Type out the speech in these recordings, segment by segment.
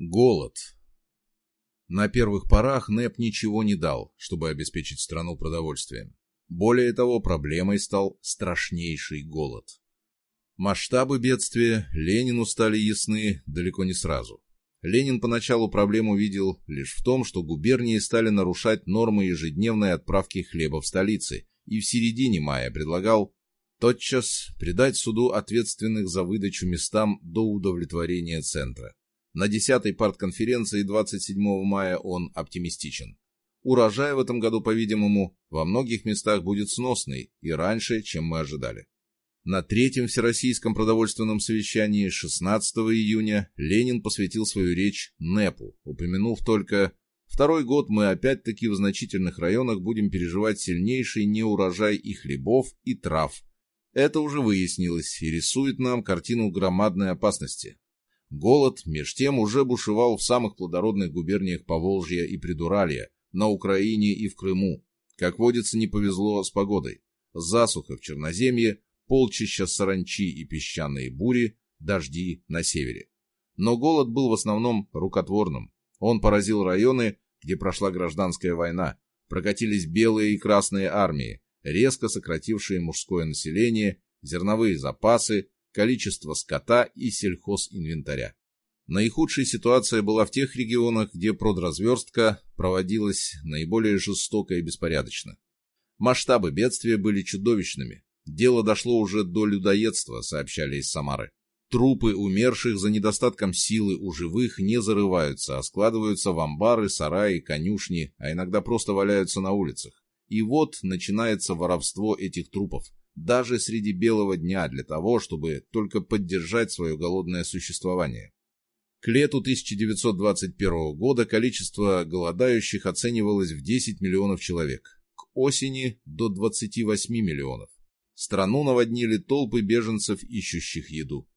Голод. На первых порах НЭП ничего не дал, чтобы обеспечить страну продовольствием. Более того, проблемой стал страшнейший голод. Масштабы бедствия Ленину стали ясны далеко не сразу. Ленин поначалу проблему видел лишь в том, что губернии стали нарушать нормы ежедневной отправки хлеба в столице, и в середине мая предлагал тотчас предать суду ответственных за выдачу местам до удовлетворения центра. На 10-й партконференции 27 мая он оптимистичен. Урожай в этом году, по-видимому, во многих местах будет сносный и раньше, чем мы ожидали. На третьем Всероссийском продовольственном совещании 16 июня Ленин посвятил свою речь НЭПу, упомянув только «Второй год мы опять-таки в значительных районах будем переживать сильнейший неурожай и хлебов, и трав. Это уже выяснилось и рисует нам картину громадной опасности. Голод, меж тем, уже бушевал в самых плодородных губерниях Поволжья и Придуралья, на Украине и в Крыму. Как водится, не повезло с погодой. Засуха в Черноземье, полчища саранчи и песчаные бури, дожди на севере. Но голод был в основном рукотворным. Он поразил районы, где прошла гражданская война, прокатились белые и красные армии, резко сократившие мужское население, зерновые запасы, количество скота и сельхозинвентаря. Наихудшая ситуация была в тех регионах, где продразверстка проводилась наиболее жестоко и беспорядочно. Масштабы бедствия были чудовищными. Дело дошло уже до людоедства, сообщали из Самары. Трупы умерших за недостатком силы у живых не зарываются, а складываются в амбары, сараи, конюшни, а иногда просто валяются на улицах. И вот начинается воровство этих трупов даже среди белого дня для того, чтобы только поддержать свое голодное существование. К лету 1921 года количество голодающих оценивалось в 10 миллионов человек, к осени – до 28 миллионов. Страну наводнили толпы беженцев, ищущих еду.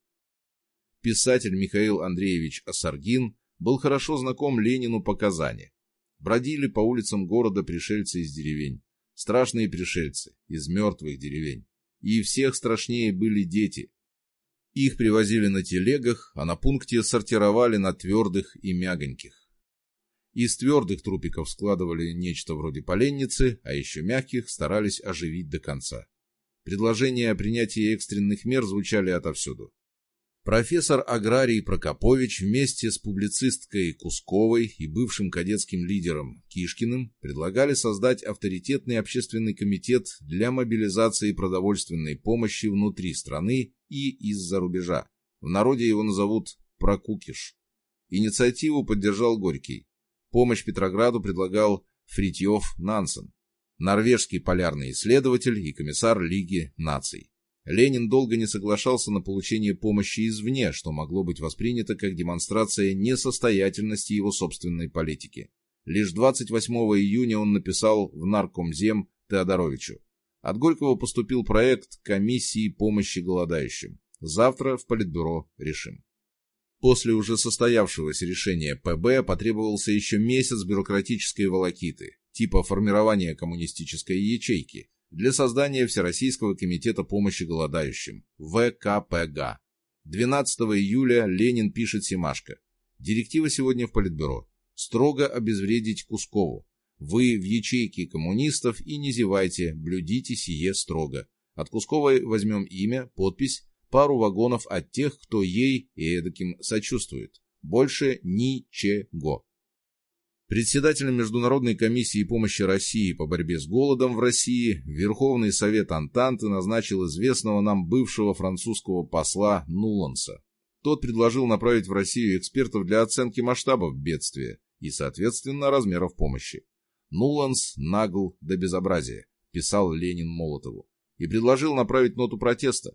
Писатель Михаил Андреевич Осаргин был хорошо знаком Ленину по Казани. Бродили по улицам города пришельцы из деревень. Страшные пришельцы из мертвых деревень и всех страшнее были дети. Их привозили на телегах, а на пункте сортировали на твердых и мягоньких. Из твердых трупиков складывали нечто вроде поленницы, а еще мягких старались оживить до конца. Предложения о принятии экстренных мер звучали отовсюду. Профессор аграрий Прокопович вместе с публицисткой Кусковой и бывшим кадетским лидером Кишкиным предлагали создать авторитетный общественный комитет для мобилизации продовольственной помощи внутри страны и из-за рубежа. В народе его назовут Прокукиш. Инициативу поддержал Горький. Помощь Петрограду предлагал Фритьев Нансен, норвежский полярный исследователь и комиссар Лиги наций. Ленин долго не соглашался на получение помощи извне, что могло быть воспринято как демонстрация несостоятельности его собственной политики. Лишь 28 июня он написал в Наркомзем Теодоровичу. От Горького поступил проект комиссии помощи голодающим. Завтра в Политбюро решим. После уже состоявшегося решения ПБ потребовался еще месяц бюрократической волокиты, типа формирования коммунистической ячейки, для создания Всероссийского комитета помощи голодающим, ВКПГ. 12 июля Ленин пишет Симашко. Директива сегодня в Политбюро. Строго обезвредить Кускову. Вы в ячейке коммунистов и не зевайте, блюдите сие строго. От Кусковой возьмем имя, подпись, пару вагонов от тех, кто ей и эдаким сочувствует. Больше ничего. Председателем Международной комиссии помощи России по борьбе с голодом в России Верховный Совет Антанты назначил известного нам бывшего французского посла Нуланса. Тот предложил направить в Россию экспертов для оценки масштабов бедствия и, соответственно, размеров помощи. Нуланс нагл до безобразия, писал Ленин Молотову, и предложил направить ноту протеста,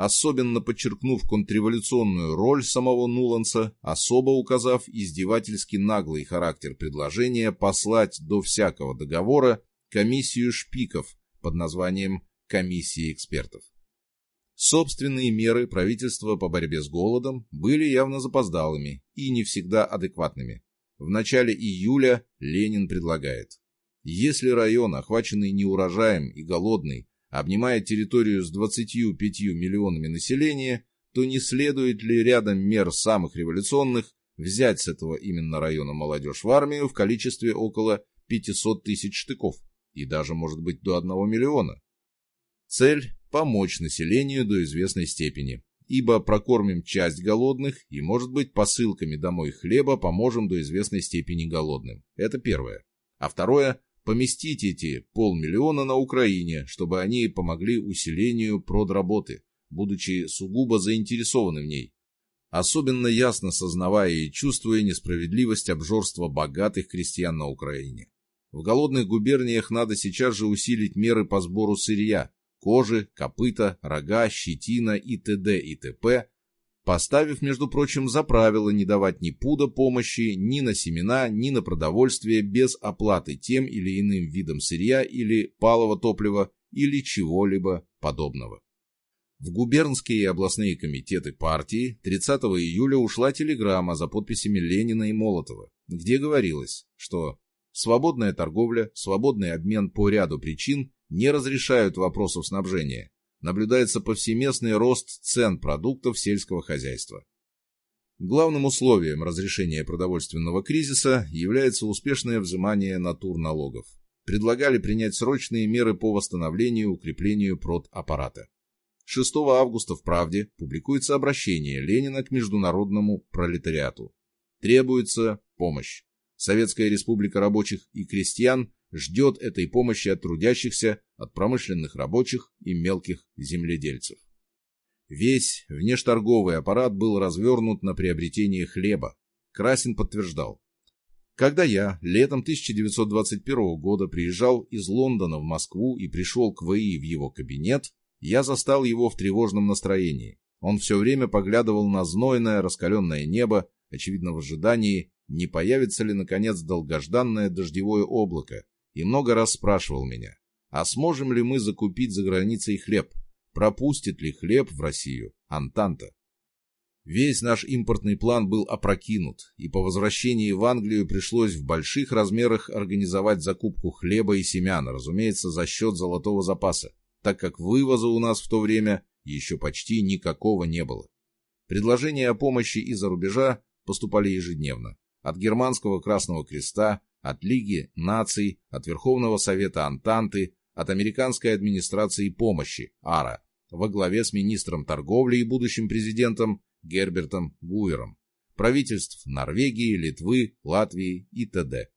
особенно подчеркнув контрреволюционную роль самого Нуланса, особо указав издевательски наглый характер предложения послать до всякого договора комиссию шпиков под названием «Комиссия экспертов». Собственные меры правительства по борьбе с голодом были явно запоздалыми и не всегда адекватными. В начале июля Ленин предлагает, если район, охваченный неурожаем и голодный, обнимая территорию с 25 миллионами населения, то не следует ли рядом мер самых революционных взять с этого именно района молодежь в армию в количестве около 500 тысяч штыков и даже, может быть, до 1 миллиона. Цель – помочь населению до известной степени, ибо прокормим часть голодных и, может быть, посылками домой хлеба поможем до известной степени голодным. Это первое. А второе – поместить эти полмиллиона на Украине, чтобы они помогли усилению продработы, будучи сугубо заинтересованы в ней, особенно ясно сознавая и чувствуя несправедливость обжорства богатых крестьян на Украине. В голодных губерниях надо сейчас же усилить меры по сбору сырья, кожи, копыта, рога, щетина и т.д. и т.п., поставив, между прочим, за правило не давать ни пуда помощи, ни на семена, ни на продовольствие без оплаты тем или иным видом сырья или палого топлива или чего-либо подобного. В губернские и областные комитеты партии 30 июля ушла телеграмма за подписями Ленина и Молотова, где говорилось, что свободная торговля, свободный обмен по ряду причин не разрешают вопросов снабжения. Наблюдается повсеместный рост цен продуктов сельского хозяйства. Главным условием разрешения продовольственного кризиса является успешное взимание натурналогов. Предлагали принять срочные меры по восстановлению и укреплению продаппарата. 6 августа в «Правде» публикуется обращение Ленина к международному пролетариату. Требуется помощь. Советская республика рабочих и крестьян ждет этой помощи от трудящихся, от промышленных рабочих и мелких земледельцев. Весь внешторговый аппарат был развернут на приобретение хлеба. Красин подтверждал. Когда я летом 1921 года приезжал из Лондона в Москву и пришел к ВИ в его кабинет, я застал его в тревожном настроении. Он все время поглядывал на знойное, раскаленное небо, очевидно в ожидании, не появится ли, наконец, долгожданное дождевое облако, и много раз спрашивал меня, а сможем ли мы закупить за границей хлеб, пропустит ли хлеб в Россию Антанта. Весь наш импортный план был опрокинут, и по возвращении в Англию пришлось в больших размерах организовать закупку хлеба и семян, разумеется, за счет золотого запаса, так как вывоза у нас в то время еще почти никакого не было. Предложения о помощи из-за рубежа поступали ежедневно. От Германского Красного Креста, от Лиги наций, от Верховного Совета Антанты, от Американской администрации помощи, АРА, во главе с министром торговли и будущим президентом Гербертом Гуером, правительств Норвегии, Литвы, Латвии и т.д.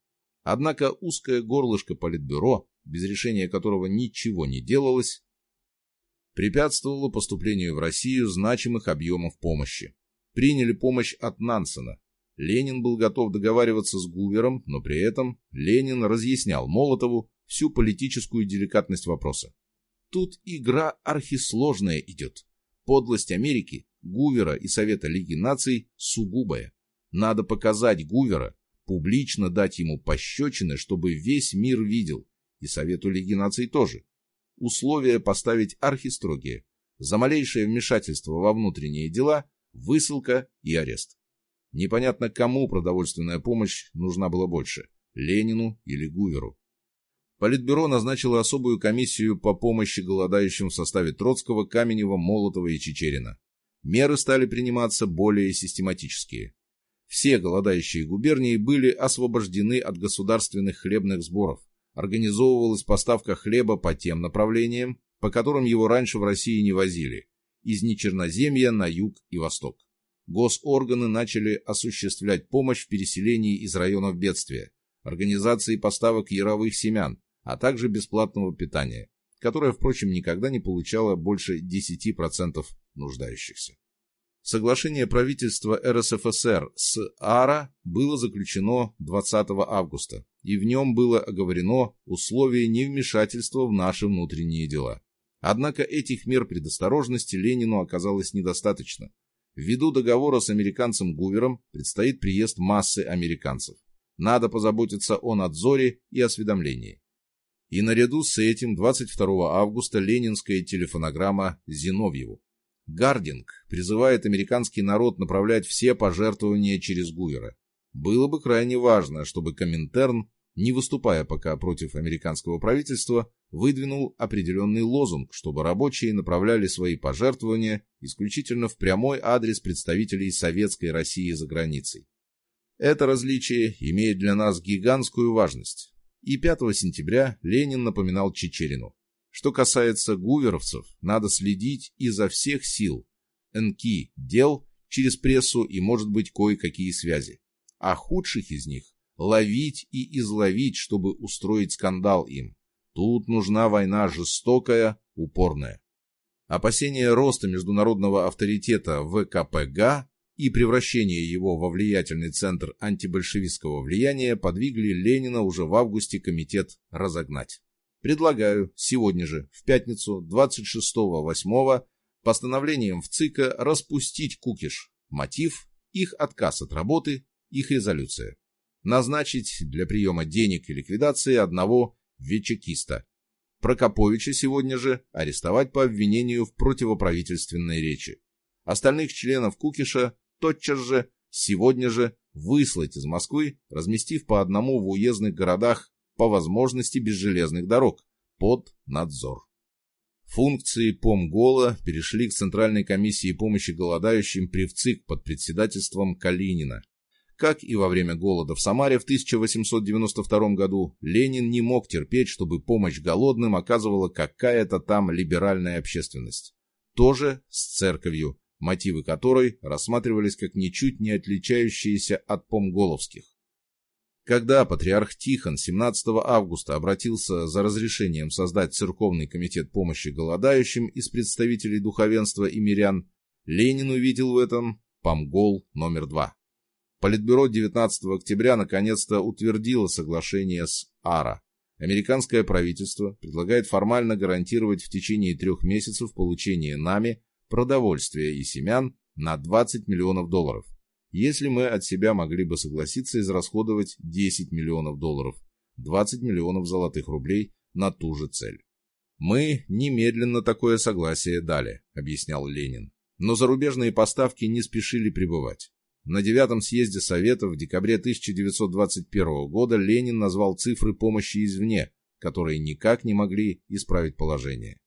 Однако узкое горлышко Политбюро, без решения которого ничего не делалось, препятствовало поступлению в Россию значимых объемов помощи. Приняли помощь от Нансена, Ленин был готов договариваться с Гувером, но при этом Ленин разъяснял Молотову всю политическую деликатность вопроса. Тут игра архисложная идет. Подлость Америки, Гувера и Совета Лиги наций сугубая. Надо показать Гувера, публично дать ему пощечины, чтобы весь мир видел, и Совету Лиги наций тоже. Условия поставить архистрогие. За малейшее вмешательство во внутренние дела – высылка и арест. Непонятно, кому продовольственная помощь нужна была больше – Ленину или Гуверу. Политбюро назначило особую комиссию по помощи голодающим в составе Троцкого, Каменева, Молотова и Чечерина. Меры стали приниматься более систематические. Все голодающие губернии были освобождены от государственных хлебных сборов. Организовывалась поставка хлеба по тем направлениям, по которым его раньше в России не возили – из Нечерноземья на юг и восток госорганы начали осуществлять помощь в переселении из районов бедствия, организации поставок яровых семян, а также бесплатного питания, которое, впрочем, никогда не получало больше 10% нуждающихся. Соглашение правительства РСФСР с АРА было заключено 20 августа, и в нем было оговорено условие невмешательства в наши внутренние дела. Однако этих мер предосторожности Ленину оказалось недостаточно, Ввиду договора с американцем Гувером предстоит приезд массы американцев. Надо позаботиться о надзоре и осведомлении. И наряду с этим 22 августа ленинская телефонограмма Зиновьеву. Гардинг призывает американский народ направлять все пожертвования через Гувера. Было бы крайне важно, чтобы Коминтерн не выступая пока против американского правительства, выдвинул определенный лозунг, чтобы рабочие направляли свои пожертвования исключительно в прямой адрес представителей Советской России за границей. Это различие имеет для нас гигантскую важность. И 5 сентября Ленин напоминал Чечерину. Что касается гуверовцев, надо следить изо всех сил. НК дел через прессу и, может быть, кое-какие связи. А худших из них ловить и изловить, чтобы устроить скандал им. Тут нужна война жестокая, упорная. Опасения роста международного авторитета ВКПГ и превращение его во влиятельный центр антибольшевистского влияния подвигли Ленина уже в августе комитет разогнать. Предлагаю сегодня же, в пятницу, 26.08, постановлением в ЦИКа распустить Кукиш. Мотив – их отказ от работы, их резолюция. Назначить для приема денег и ликвидации одного вечекиста. Прокоповича сегодня же арестовать по обвинению в противоправительственной речи. Остальных членов Кукиша тотчас же, сегодня же, выслать из Москвы, разместив по одному в уездных городах по возможности без железных дорог, под надзор. Функции Помгола перешли к Центральной комиссии помощи голодающим при под председательством Калинина. Как и во время голода в Самаре в 1892 году, Ленин не мог терпеть, чтобы помощь голодным оказывала какая-то там либеральная общественность. Тоже с церковью, мотивы которой рассматривались как ничуть не отличающиеся от помголовских. Когда патриарх Тихон 17 августа обратился за разрешением создать церковный комитет помощи голодающим из представителей духовенства и мирян, Ленин увидел в этом помгол номер два. Политбюро 19 октября наконец-то утвердило соглашение с АРА. Американское правительство предлагает формально гарантировать в течение трех месяцев получение нами продовольствия и семян на 20 миллионов долларов. Если мы от себя могли бы согласиться израсходовать 10 миллионов долларов, 20 миллионов золотых рублей на ту же цель. Мы немедленно такое согласие дали, объяснял Ленин. Но зарубежные поставки не спешили прибывать. На девятом съезде Советов в декабре 1921 года Ленин назвал цифры помощи извне, которые никак не могли исправить положение.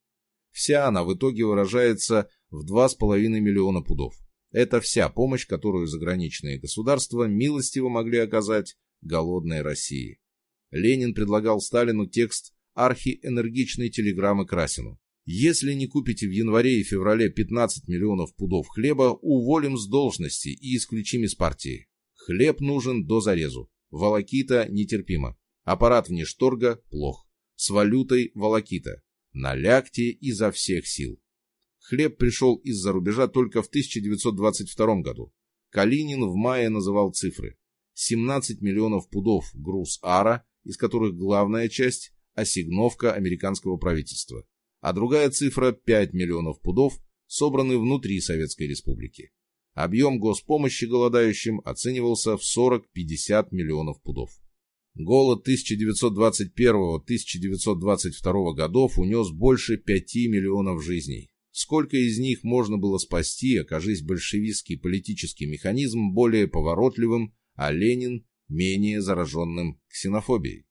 Вся она в итоге выражается в 2,5 миллиона пудов. Это вся помощь, которую заграничные государства милостиво могли оказать голодной России. Ленин предлагал Сталину текст архиэнергичной телеграммы Красину. Если не купите в январе и феврале 15 миллионов пудов хлеба, уволим с должности и исключим из партии. Хлеб нужен до зарезу. Волокита нетерпимо. Аппарат внешторга плох. С валютой волокита. Налягте изо всех сил. Хлеб пришел из-за рубежа только в 1922 году. Калинин в мае называл цифры. 17 миллионов пудов груз ара, из которых главная часть – осигновка американского правительства а другая цифра 5 миллионов пудов собраны внутри Советской Республики. Объем госпомощи голодающим оценивался в 40-50 миллионов пудов. Голод 1921-1922 годов унес больше 5 миллионов жизней. Сколько из них можно было спасти, окажись большевистский политический механизм более поворотливым, а Ленин менее зараженным ксенофобией?